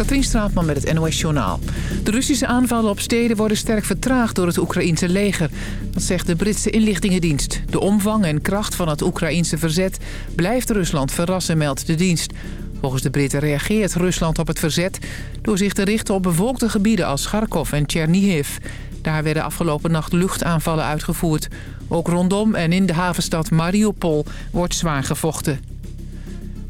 Katrien Straatman met het NOS Journaal. De Russische aanvallen op steden worden sterk vertraagd door het Oekraïense leger. Dat zegt de Britse inlichtingendienst. De omvang en kracht van het Oekraïense verzet blijft Rusland verrassen, meldt de dienst. Volgens de Britten reageert Rusland op het verzet... door zich te richten op bevolkte gebieden als Kharkov en Chernihiv. Daar werden afgelopen nacht luchtaanvallen uitgevoerd. Ook rondom en in de havenstad Mariupol wordt zwaar gevochten.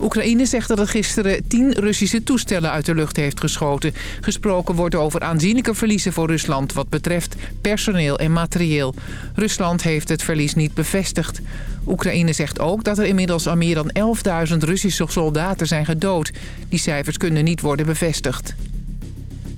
Oekraïne zegt dat het gisteren tien Russische toestellen uit de lucht heeft geschoten. Gesproken wordt over aanzienlijke verliezen voor Rusland wat betreft personeel en materieel. Rusland heeft het verlies niet bevestigd. Oekraïne zegt ook dat er inmiddels al meer dan 11.000 Russische soldaten zijn gedood. Die cijfers kunnen niet worden bevestigd.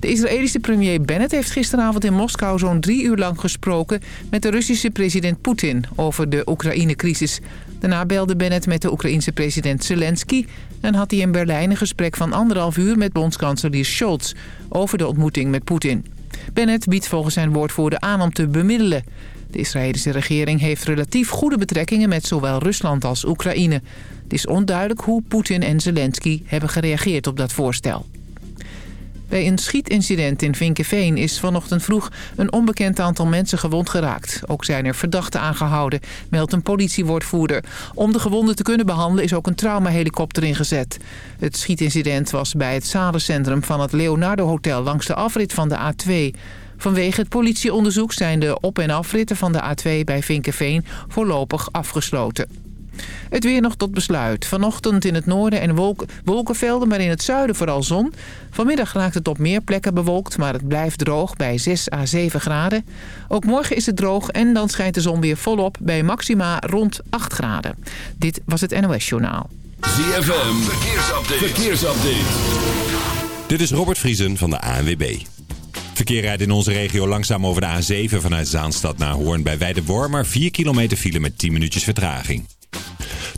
De Israëlische premier Bennett heeft gisteravond in Moskou zo'n drie uur lang gesproken met de Russische president Poetin over de Oekraïne-crisis. Daarna belde Bennett met de Oekraïense president Zelensky en had hij in Berlijn een gesprek van anderhalf uur met bondskanselier Scholz over de ontmoeting met Poetin. Bennett biedt volgens zijn woordvoerder aan om te bemiddelen. De Israëlische regering heeft relatief goede betrekkingen met zowel Rusland als Oekraïne. Het is onduidelijk hoe Poetin en Zelensky hebben gereageerd op dat voorstel. Bij een schietincident in Vinkenveen is vanochtend vroeg een onbekend aantal mensen gewond geraakt. Ook zijn er verdachten aangehouden, meldt een politiewoordvoerder. Om de gewonden te kunnen behandelen is ook een traumahelikopter ingezet. Het schietincident was bij het zadencentrum van het Leonardo Hotel langs de afrit van de A2. Vanwege het politieonderzoek zijn de op- en afritten van de A2 bij Vinkenveen voorlopig afgesloten. Het weer nog tot besluit. Vanochtend in het noorden en wolkenvelden, maar in het zuiden vooral zon. Vanmiddag raakt het op meer plekken bewolkt, maar het blijft droog bij 6 à 7 graden. Ook morgen is het droog en dan schijnt de zon weer volop bij maxima rond 8 graden. Dit was het NOS Journaal. ZFM, verkeersupdate. verkeersupdate. Dit is Robert Vriesen van de ANWB. Verkeer rijdt in onze regio langzaam over de A7 vanuit Zaanstad naar Hoorn bij Weidewormer. 4 kilometer file met 10 minuutjes vertraging.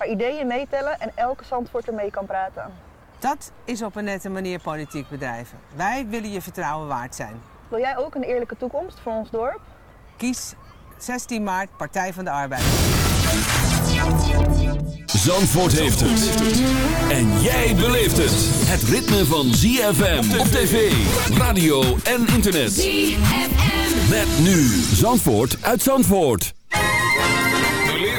waar ideeën meetellen en elke Zandvoorter mee kan praten. Dat is op een nette manier politiek bedrijven. Wij willen je vertrouwen waard zijn. Wil jij ook een eerlijke toekomst voor ons dorp? Kies 16 maart Partij van de Arbeid. Zandvoort heeft het. En jij beleeft het. Het ritme van ZFM op tv, radio en internet. ZFM. Met nu Zandvoort uit Zandvoort.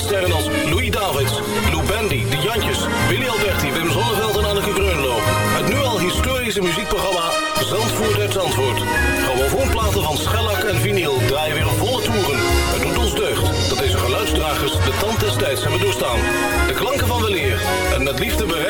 en wereldsterren als Louis Davids, Lou Bendy, De Jantjes, Willy Alberti, Wim Zonneveld en Anneke Greunlo. Het nu al historische muziekprogramma Zandvoort uit Zandvoort. Van schellak en vinyl draaien weer volle toeren. Het doet ons deugd dat deze geluidsdragers de tand des tijds hebben doorstaan. De klanken van weleer en met liefde bereid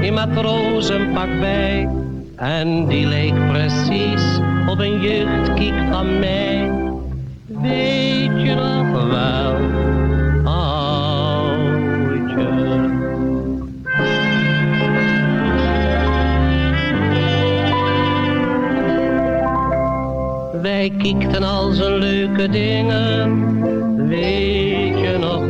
in matrozenpak bij. En die leek precies op een jeugdkiek van mij. Weet je nog wel? Wij kiekten al zijn leuke dingen. Weet je nog?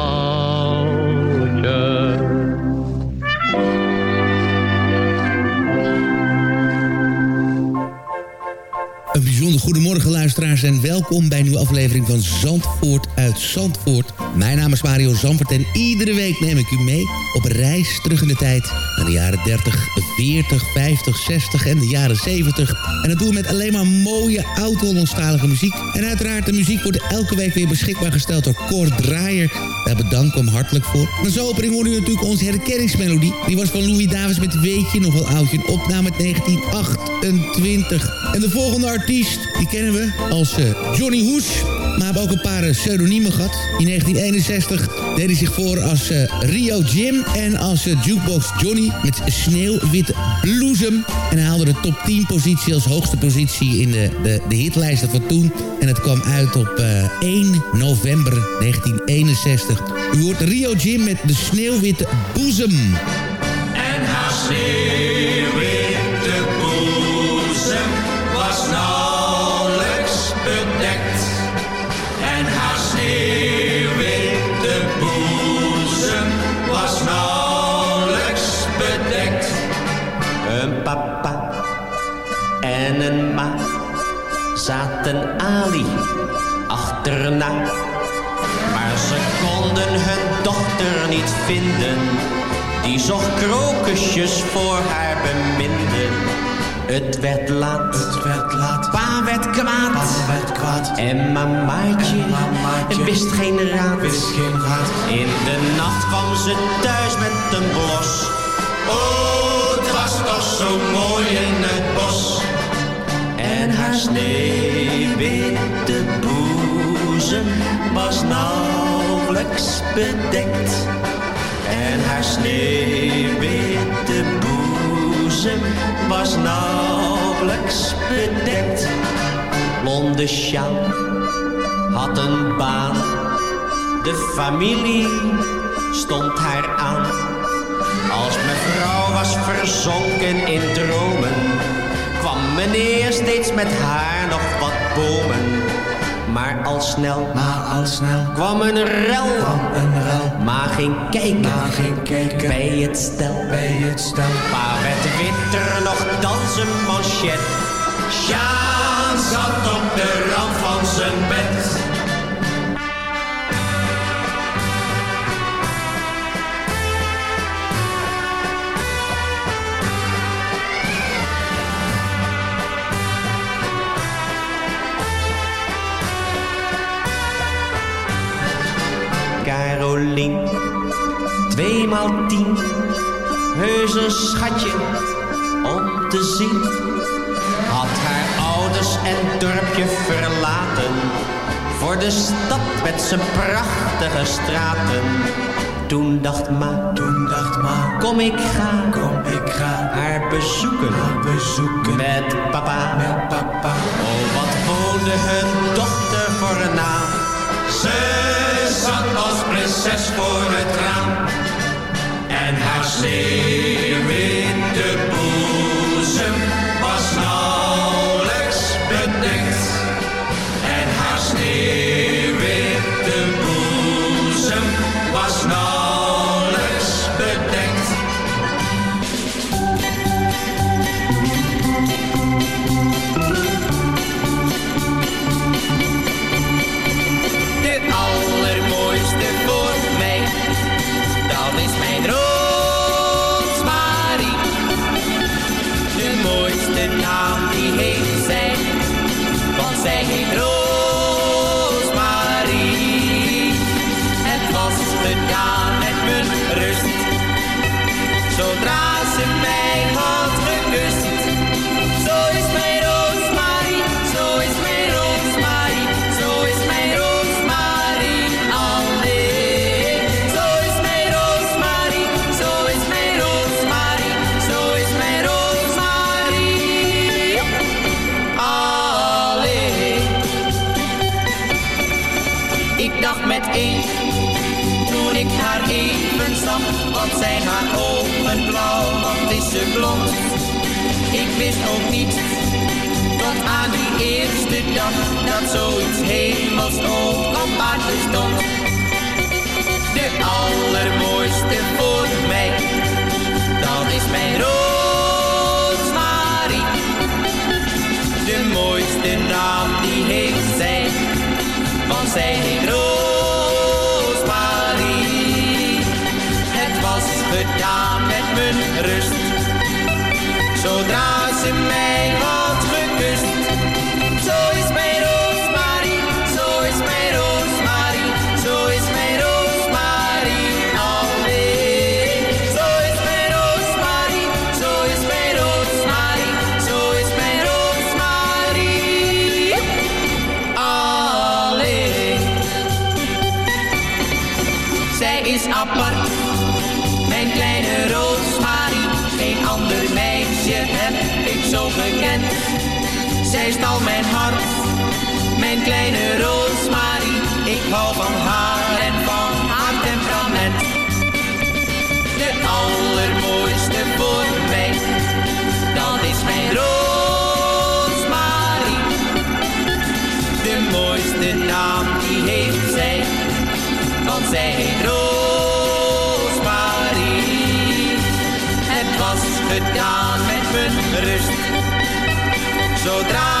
Bijzonder goedemorgen luisteraars en welkom bij een nieuwe aflevering van Zandvoort uit Zandvoort. Mijn naam is Mario Zandvoort en iedere week neem ik u mee op reis terug in de tijd naar de jaren 30, 40, 50, 60 en de jaren 70. En dat doen we met alleen maar mooie oud-Hollandstalige muziek. En uiteraard de muziek wordt elke week weer beschikbaar gesteld door Cor Draaier. Daar ik hem hartelijk voor. En als opening hoorde u natuurlijk onze herkenningsmelodie. Die was van Louis Davis met Weetje, nog wel oudje. Een opname uit 1928. En de volgende artiest, die kennen we als eh, Johnny Hoes. Maar hebben ook een paar eh, pseudoniemen gehad. In 1961 deed hij zich voor als eh, Rio Jim en als Jukebox Johnny met Sneeuwwit Bloesem. En hij haalde de top 10 positie als hoogste positie in de, de, de hitlijsten van toen. En het kwam uit op eh, 1 november 1961. U hoort Rio Jim met de Sneeuwwitte Boezem. En haar Maar ze konden hun dochter niet vinden. Die zocht krokusjes voor haar beminden. Het werd laat, Het werd laat, pa werd kwaad. pa werd kwaad. En mamaatje, En mamaatje wist geen raad. Wist geen raad. In de nacht kwam ze thuis met een blos. Oh, het was toch zo mooi in het bos. En haar sneeuwwitte was nauwelijks bedekt. En haar sneeuwwitte boezem was nauwelijks bedekt. Blonde sjaal had een baan. De familie stond haar aan. Als mevrouw was verzonken in dromen, kwam meneer steeds met haar nog wat bomen. Maar al snel, maar al snel kwam een rel, kwam een rel. maar geen kijken, maar geen kijken bij het stel. bij het stel. Maar werd witter nog dan zijn manchet. Sjaan zat op de rand van zijn bed. Carolien, tweemaal tien, heus een schatje om te zien. Had haar ouders en dorpje verlaten, voor de stad met zijn prachtige straten. Toen dacht ma, Toen dacht ma, kom ik ga, kom ik ga haar bezoeken, haar bezoeken met papa. met dag, dat zoiets hemels ook op aarde stond. De allermooiste voor mij, dat is mijn Roosmarie. De mooiste naam die heeft zij, want zij heet Roosmarie. Het was gedaan met mijn rust, zodra ze mij had heet Roosmarie. Het was gedaan met mijn rust, zodra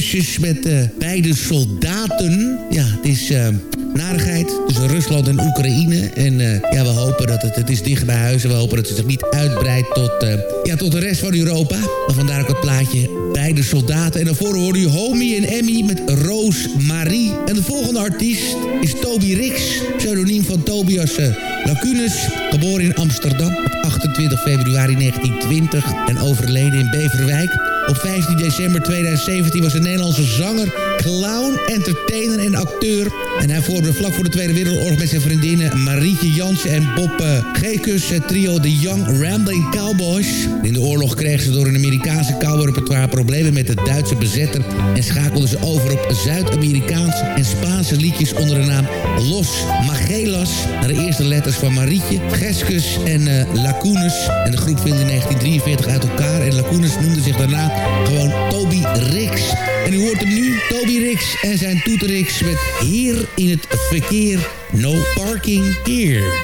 Zusjes met eh, beide soldaten. Ja, het is eh, narigheid tussen Rusland en Oekraïne. En eh, ja, we hopen dat het, het is dicht bij huis. En we hopen dat het zich niet uitbreidt tot, ja, tot de rest van Europa. En vandaar ook het plaatje Beide Soldaten. En daarvoor hoorde u Homie en Emmy met Roos Marie. En de volgende artiest is Toby Rix. Pseudoniem van Tobias Lacunes. Geboren in Amsterdam op 28 februari 1920. En overleden in Beverwijk. Op 15 december 2017 was een Nederlandse zanger, clown, entertainer en acteur. En hij vormde vlak voor de Tweede Wereldoorlog met zijn vriendinnen Marietje Jansen en Bob uh, Gekus het trio The Young Rambling Cowboys. In de oorlog kregen ze door een Amerikaanse cowboyrepertoire problemen met de Duitse bezetter en schakelden ze over op Zuid-Amerikaanse en Spaanse liedjes onder de naam Los Magelas. Naar de eerste letters van Marietje, Geskus en uh, Lacunes. En de groep viel in 1943 uit elkaar en Lacunes noemde zich daarna gewoon Toby Rix. En u hoort hem nu, Toby En zijn toeterix met Hier in het verkeer, no parking here.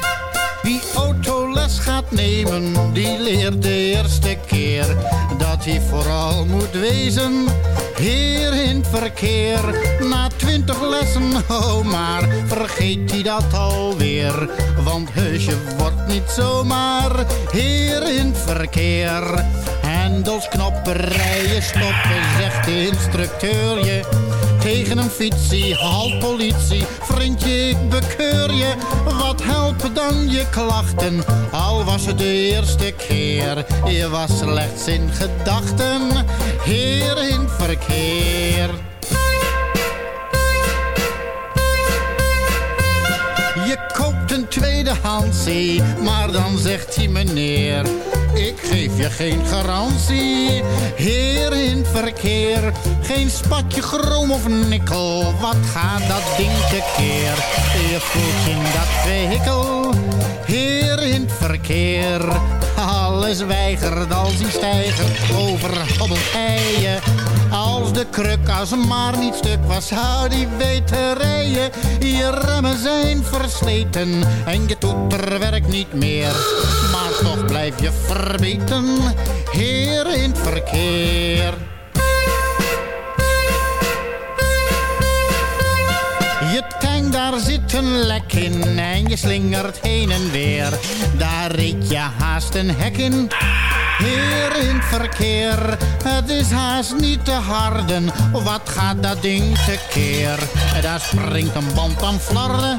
Wie autoles gaat nemen, die leert de eerste keer dat hij vooral moet wezen. Heer in verkeer, na twintig lessen, oh maar vergeet hij dat alweer. Want heusje wordt niet zomaar heer in verkeer. Hendels, knoppen, rijden, stoppen, zegt de instructeur je. Tegen een fietsie, halt politie, vriendje ik bekeur je. Wat helpen dan je klachten, al was het de eerste keer. Je was slechts in gedachten, heer in verkeer. Een tweedehandsie, maar dan zegt hij meneer... Ik geef je geen garantie, heer in verkeer. Geen spatje chroom of nikkel, wat gaat dat ding tekeer? Je voelt in dat vehikel, heer in verkeer. Alles weigert als die stijger overhobbelt hij je. Als de kruk als maar niet stuk was, zou die weten rijden. Je remmen zijn versleten en je toeter werkt niet meer. Maar toch blijf je verbeten, heer in het verkeer. Je tank, daar zit een lek in en je slingert heen en weer. Daar reed je haast een hek in. Heer in het verkeer, het is haast niet te harden. Wat gaat dat ding tekeer? Daar springt een band aan flarden.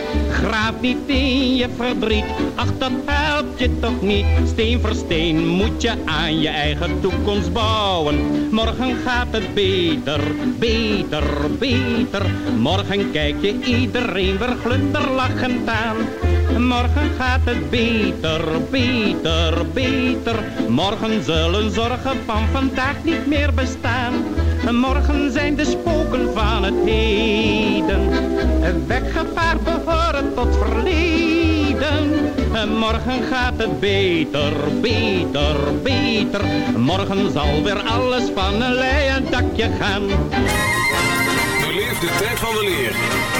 Graaf niet in je verdriet, ach dat helpt je toch niet. Steen voor steen moet je aan je eigen toekomst bouwen. Morgen gaat het beter, beter, beter. Morgen kijk je iedereen weer glunderlachend aan. Morgen gaat het beter, beter, beter. Morgen zullen zorgen van vandaag niet meer bestaan. Morgen zijn de spoken van het heden weggevaard behoren tot verleden. Morgen gaat het beter, beter, beter. Morgen zal weer alles van een leien dakje gaan. De tijd van de leer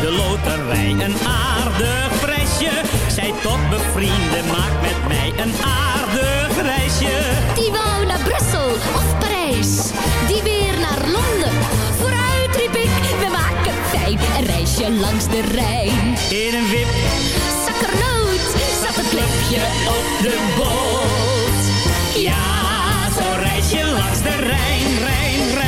de loterij een aardig prijsje. Zij tot bevrienden, maak met mij een aardig reisje. Die wou naar Brussel of Parijs, die weer naar Londen. Vooruit riep ik, we maken fijn een reisje langs de Rijn. In een wip, zakkernoot, zat een klepje op de boot. Ja, zo'n reisje langs de Rijn, Rijn, Rijn.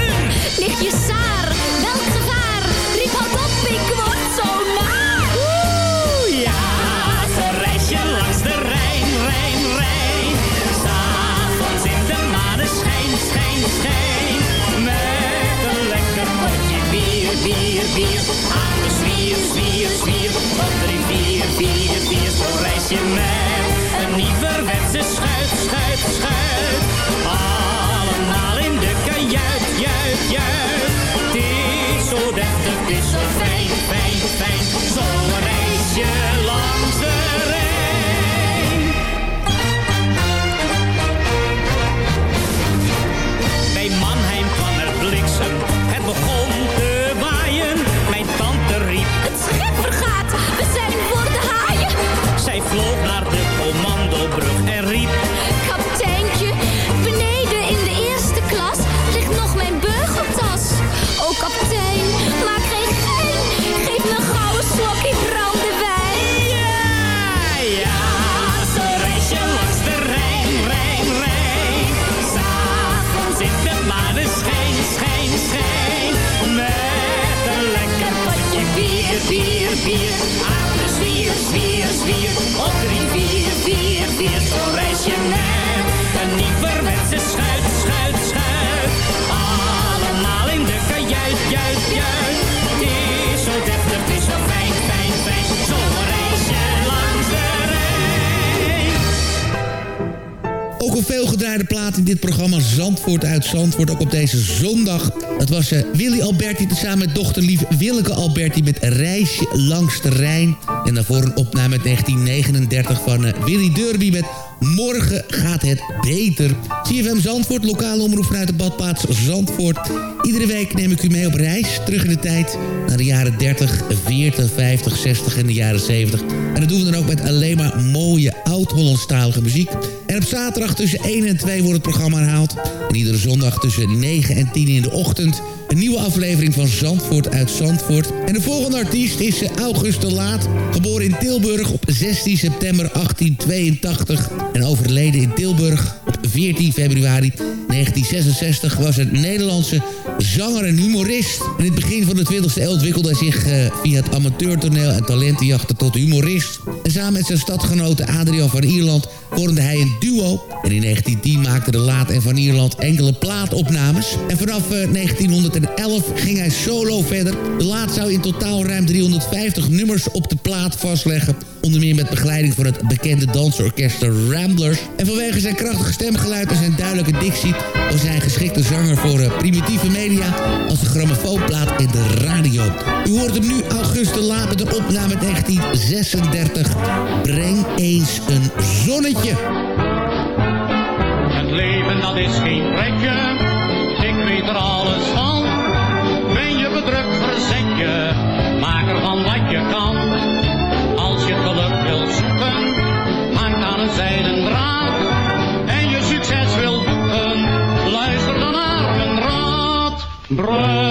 het is zo fijn, fijn, fijn. Zo'n reisje langs de Rijn. Bij Mannheim kwam er bliksem, het begon te waaien. Mijn tante riep, Het schip vergaat, we zijn voor de haaien. zij vloog in dit programma Zandvoort uit Zandvoort. Ook op deze zondag. Dat was eh, Willy Alberti tezamen met dochterlief Willeke Alberti met Reisje langs de Rijn. En daarvoor een opname uit 1939 van eh, Willy Derby met Morgen gaat het beter. CFM Zandvoort, lokale omroep vanuit de badplaats Zandvoort. Iedere week neem ik u mee op reis terug in de tijd... naar de jaren 30, 40, 50, 60 en de jaren 70. En dat doen we dan ook met alleen maar mooie oud-Hollandstalige muziek. En op zaterdag tussen 1 en 2 wordt het programma herhaald. En iedere zondag tussen 9 en 10 in de ochtend... Een nieuwe aflevering van Zandvoort uit Zandvoort. En de volgende artiest is eh, August de Laat. Geboren in Tilburg op 16 september 1882. En overleden in Tilburg op 14 februari 1966 was een Nederlandse zanger en humorist. In het begin van de 20e eeuw ontwikkelde hij zich uh, via het amateurtoneel en talentenjachten tot humorist. En samen met zijn stadgenoten Adrian van Ierland vormde hij een duo. En in 1910 maakte de Laat en van Ierland enkele plaatopnames. En vanaf uh, 1911 ging hij solo verder. De Laat zou in totaal ruim 350 nummers op de plaat vastleggen. Onder meer met begeleiding van het bekende dansorkest Ramblers. En vanwege zijn krachtige stemgeluid en zijn duidelijke dictie... was hij een geschikte zanger voor uh, primitieve media... als de grammofoonplaat in de radio. U hoort hem nu August de Laat met een opname 1936. Breng eens een zonnetje. Het leven dat is geen pretje, ik weet er alles van. Ben je bedrukt, verzet je, maak ervan wat je kan. Als je geluk wil zoeken, hangt aan een zijden draad. En je succes wil boeken, luister dan naar mijn raad. Breng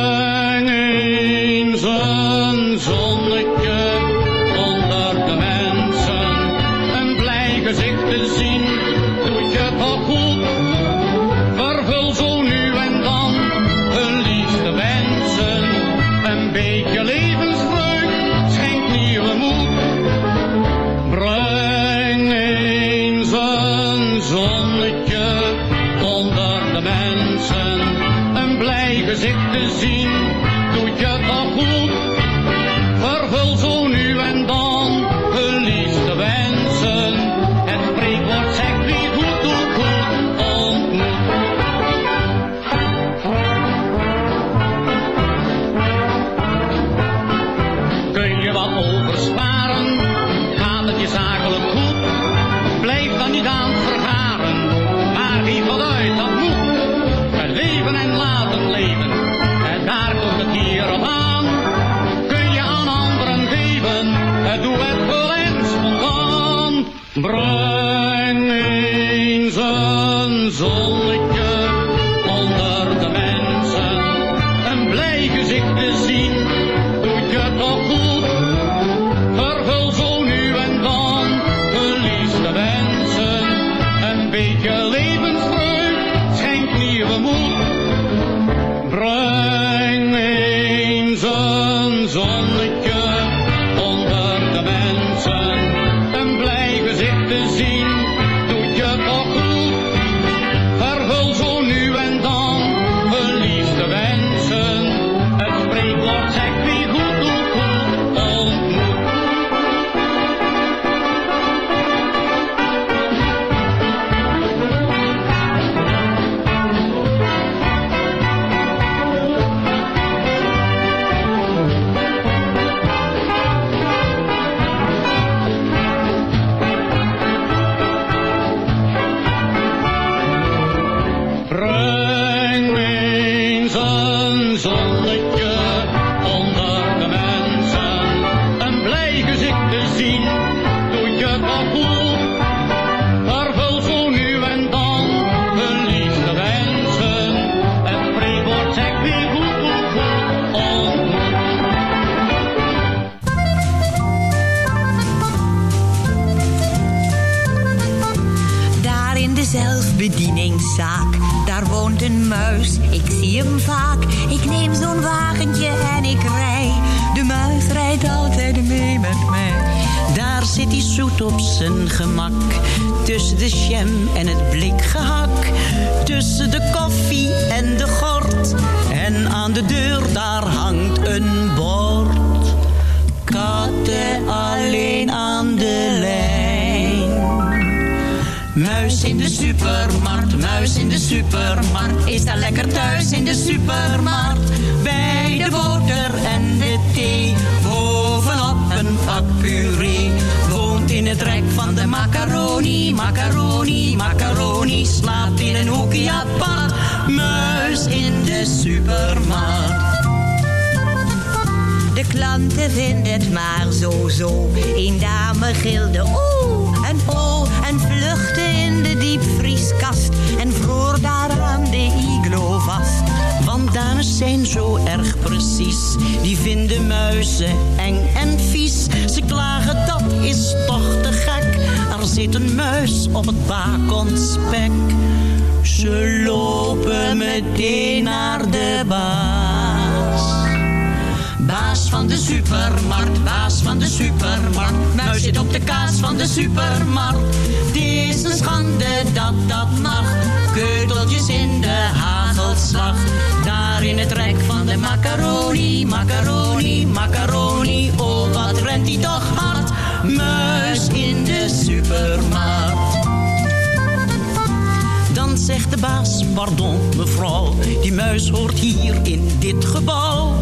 in de supermarkt. Is daar lekker thuis in de supermarkt. Bij de boter en de thee. Bovenop een pak puree. Woont in het rek van de macaroni, macaroni, macaroni. Slaapt in een hoekje apart. Muis in de supermarkt. De klanten vinden het maar zo zo. Een dame gilde oh en vluchtte in de diepvrieskast en vroor daar aan de iglo vast. Want dames zijn zo erg precies, die vinden muizen eng en vies. Ze klagen dat is toch te gek, er zit een muis op het bakonspek. Ze lopen meteen naar de baas. Baas van de supermarkt, baas van de supermarkt. Muis zit op de kaas van de supermarkt. Het is een schande dat dat mag. Keuteltjes in de hagelslag. Daar in het rek van de macaroni, macaroni, macaroni. Oh, wat rent die toch hard. Muis in de supermarkt. Dan zegt de baas, pardon mevrouw, die muis hoort hier in dit gebouw.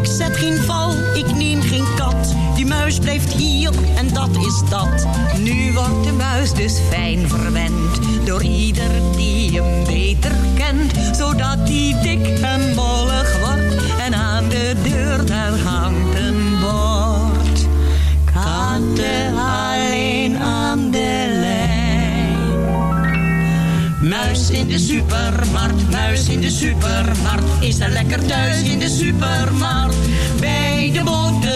Ik zet geen val, ik neem geen kat, die muis blijft hier en dat is dat. Nu wordt de muis dus fijn verwend, door ieder die hem beter kent. Zodat hij dik en mollig wordt en aan de deur daar hangt een bord. Katten alleen aan de Muis in de supermarkt, muis in de supermarkt. Is er lekker thuis in de supermarkt. Bij de boter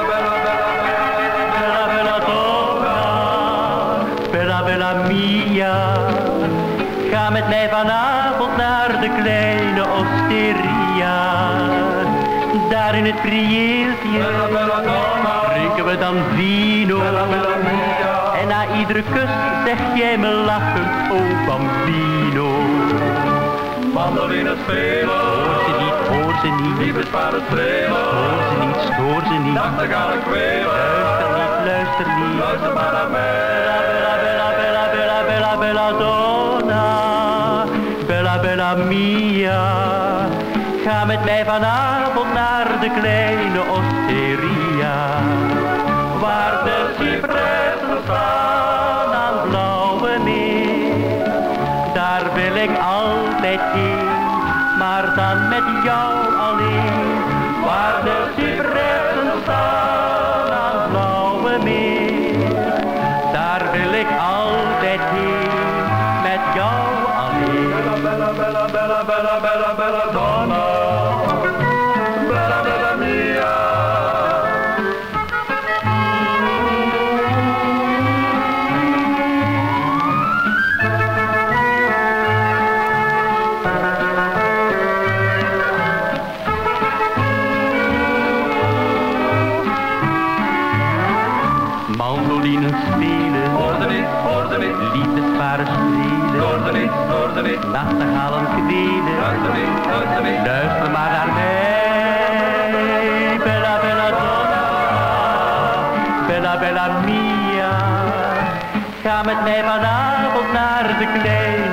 met mij vanavond naar de kleine osteria. Daar in het prieeltje drinken we dan vino. En na iedere kus zeg jij me lachend, oh bambino. Mandoline spelen. Hoor ze niet, hoor ze niet. Lieve sparen spelen. Hoor ze niet, stoor ze niet. Kwelen. Luister niet, luister niet. Luister maar naar mij. Bella, bella, bella, bella, bella, bella. Ga met mij vanavond naar de kleine osteria. Waar de cipressen staan mij vanavond naar de kleine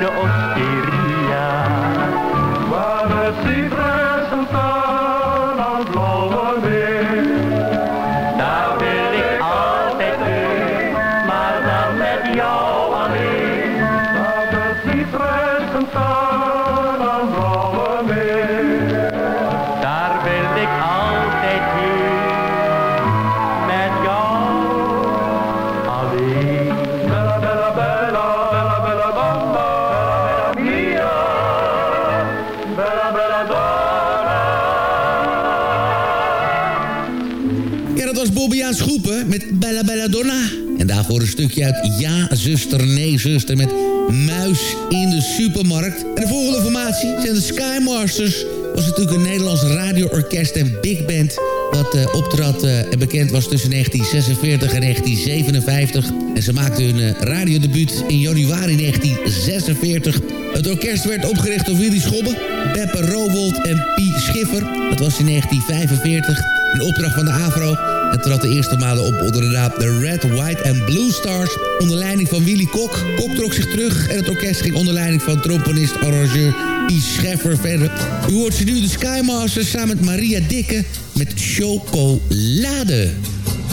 stukje uit Ja, zuster, nee, zuster met Muis in de supermarkt. En de volgende formatie zijn de Skymasters. was natuurlijk een Nederlands radioorkest en big band... wat eh, optrad eh, en bekend was tussen 1946 en 1957. En ze maakten hun eh, radiodebuut in januari 1946. Het orkest werd opgericht door Willy Schobbe, Beppe Rowold en Pie Schiffer. Dat was in 1945 een opdracht van de AVRO... en trad de eerste malen op onder de naam The Red, White and Blue Stars... onder leiding van Willy Kok. Kok trok zich terug en het orkest ging onder leiding van tromponist-arrangeur Pie Scheffer verder. U hoort ze nu de Skymasters samen met Maria Dikke met Chocolade.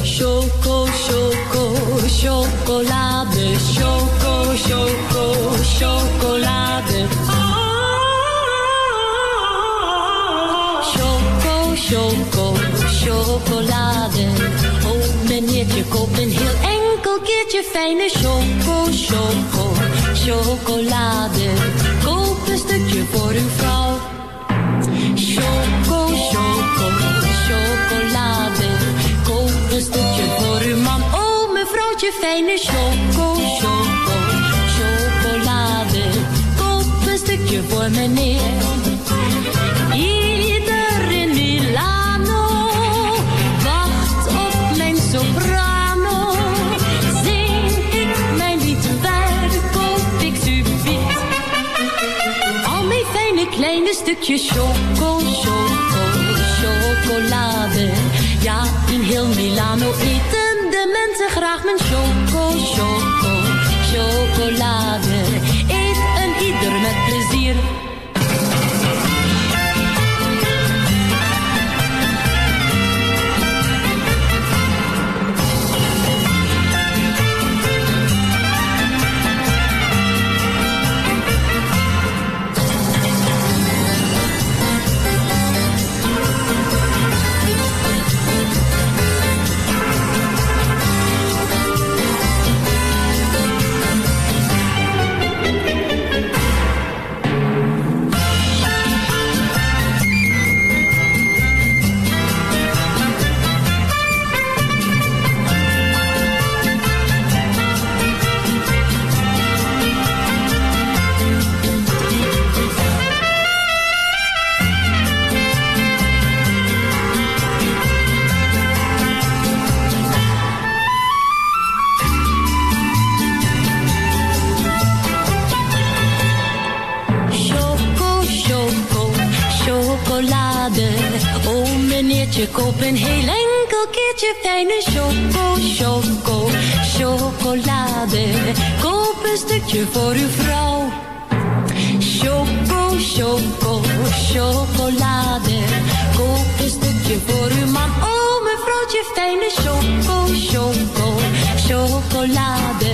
Choco, choco, chocolade. Choco, choco, chocolade. Choco, choco, chocolade. Oh, meneertje, koop een heel enkel keertje fijne choco, choco, chocolade. Koop een stukje voor uw vrouw. Choco, choco, chocolade. Koop een stukje voor uw man. Oh, mevrouwtje, fijne choco, choco, chocolade. Koop een stukje voor meneer. Stukjes choco, choco, chocolade. Ja, in heel Milano eten de mensen graag mijn choco, choco, chocolade. Koop een heel enkel keertje fijne choco, choco, chocolade. Koop een stukje voor uw vrouw. Choco, choco, chocolade. Koop een stukje voor uw man. Oh mevrouwtje, fijne choco, choco, chocolade.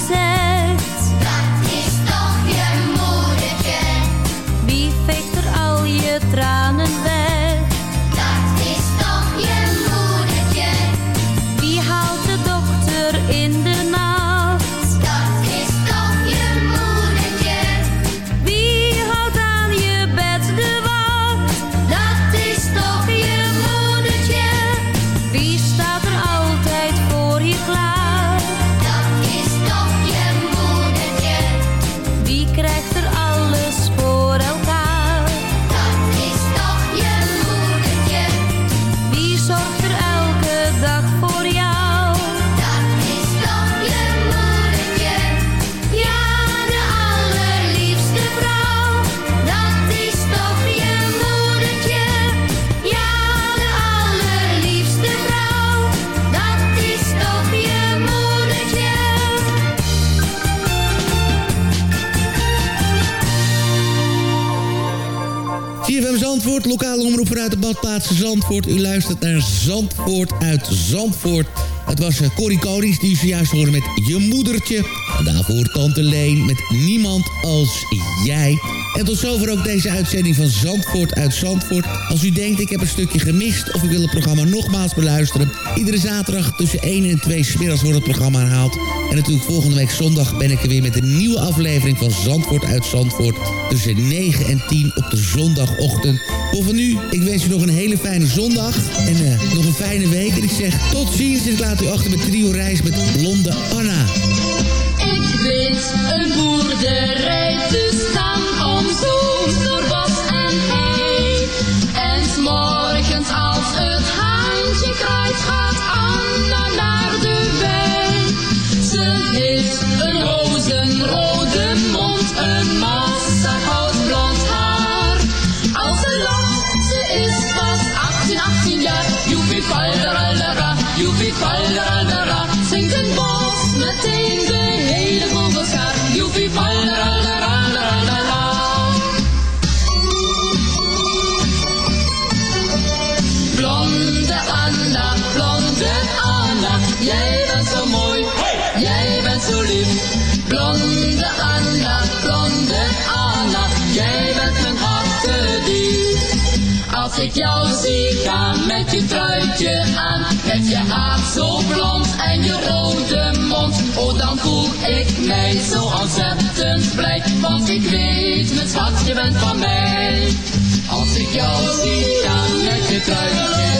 send badplaats Zandvoort. U luistert naar Zandvoort uit Zandvoort. Het was eh, Corrie Konings die zojuist hoorde met Je Moedertje. Daarvoor Tante Leen met Niemand als Jij. En tot zover ook deze uitzending van Zandvoort uit Zandvoort. Als u denkt, ik heb een stukje gemist of ik wil het programma nogmaals beluisteren... iedere zaterdag tussen 1 en 2 smiddags wordt het programma herhaald. En natuurlijk volgende week zondag ben ik er weer met een nieuwe aflevering van Zandvoort uit Zandvoort... tussen 9 en 10 op de zondagochtend. Voor van nu, ik wens u nog een hele fijne zondag en eh, nog een fijne week. En ik zeg tot ziens ik laat u achter met trio reis met blonde Anna. Ik weet een boerderij reis. Kreuzfahrt. Je. Met je haar zo blond en je rode mond. Oh, dan voel ik mij zo ontzettend blij. Want ik weet, mijn schat, je bent van mij. Als ik jou zie gaan met je truitje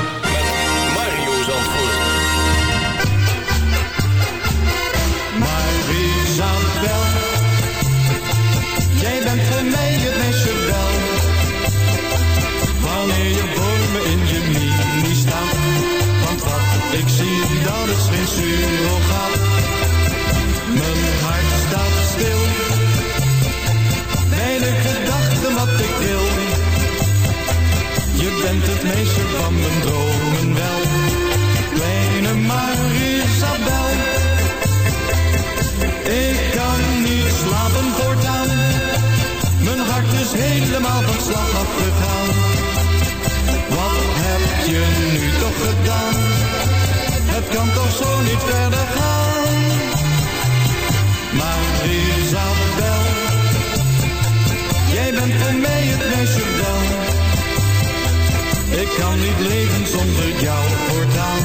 het meisje van mijn dromen wel. Kleine Marisabel. Ik kan niet slapen voortaan. Mijn hart is helemaal van slag afgegaan. Wat heb je nu toch gedaan? Het kan toch zo niet verder gaan. Marisabel. Jij bent voor mij het meisje wel. Ik kan niet leven zonder jou voortaan.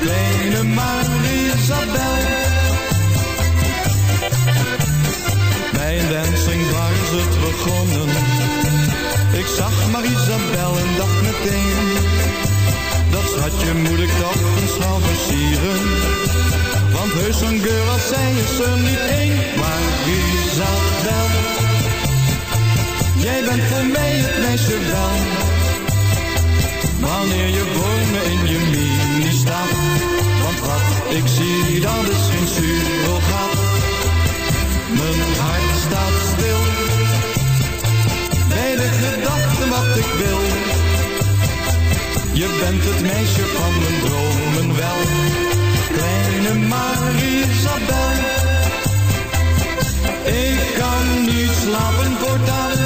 Kleine Marisabel. Dancing bar is het begonnen. Ik zag Marisabel en dacht meteen. Dat schatje moet ik toch eens gaan versieren. Want heus een girl als zij is er niet één. Maar Isabel, jij bent voor mij het meisje wel. Wanneer je voor me in je mini staat. Want wat ik zie, dat is geen surrogaat. Mijn hart staat stil. Bij de gedachte wat ik wil. Je bent het meisje van mijn dromen wel. Kleine Marisabel. Ik kan niet slapen voortaan.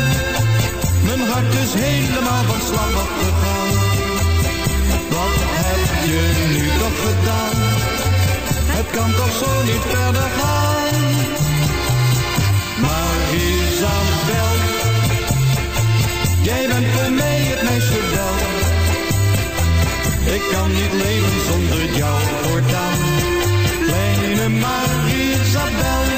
Mijn hart is helemaal van slag afgegaan. Wat heb je nu toch gedaan? Het kan toch zo niet verder gaan. Maar Isabel, jij bent voor mij het meisje wel. Ik kan niet leven zonder jou voortaan. Kleine Marisabel.